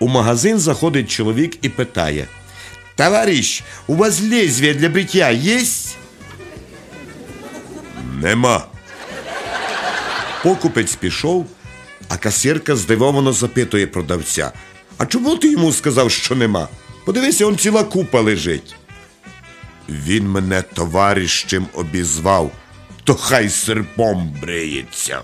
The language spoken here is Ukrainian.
У магазин заходить чоловік і питає: Товариш, у вас лезвие для бриття єсть? Нема. Покупець пішов, а касірка здивовано запитує продавця. А чому ти йому сказав, що нема? Подивися, он ціла купа лежить. Він мене товаришем обізвав, то хай серпом бриється.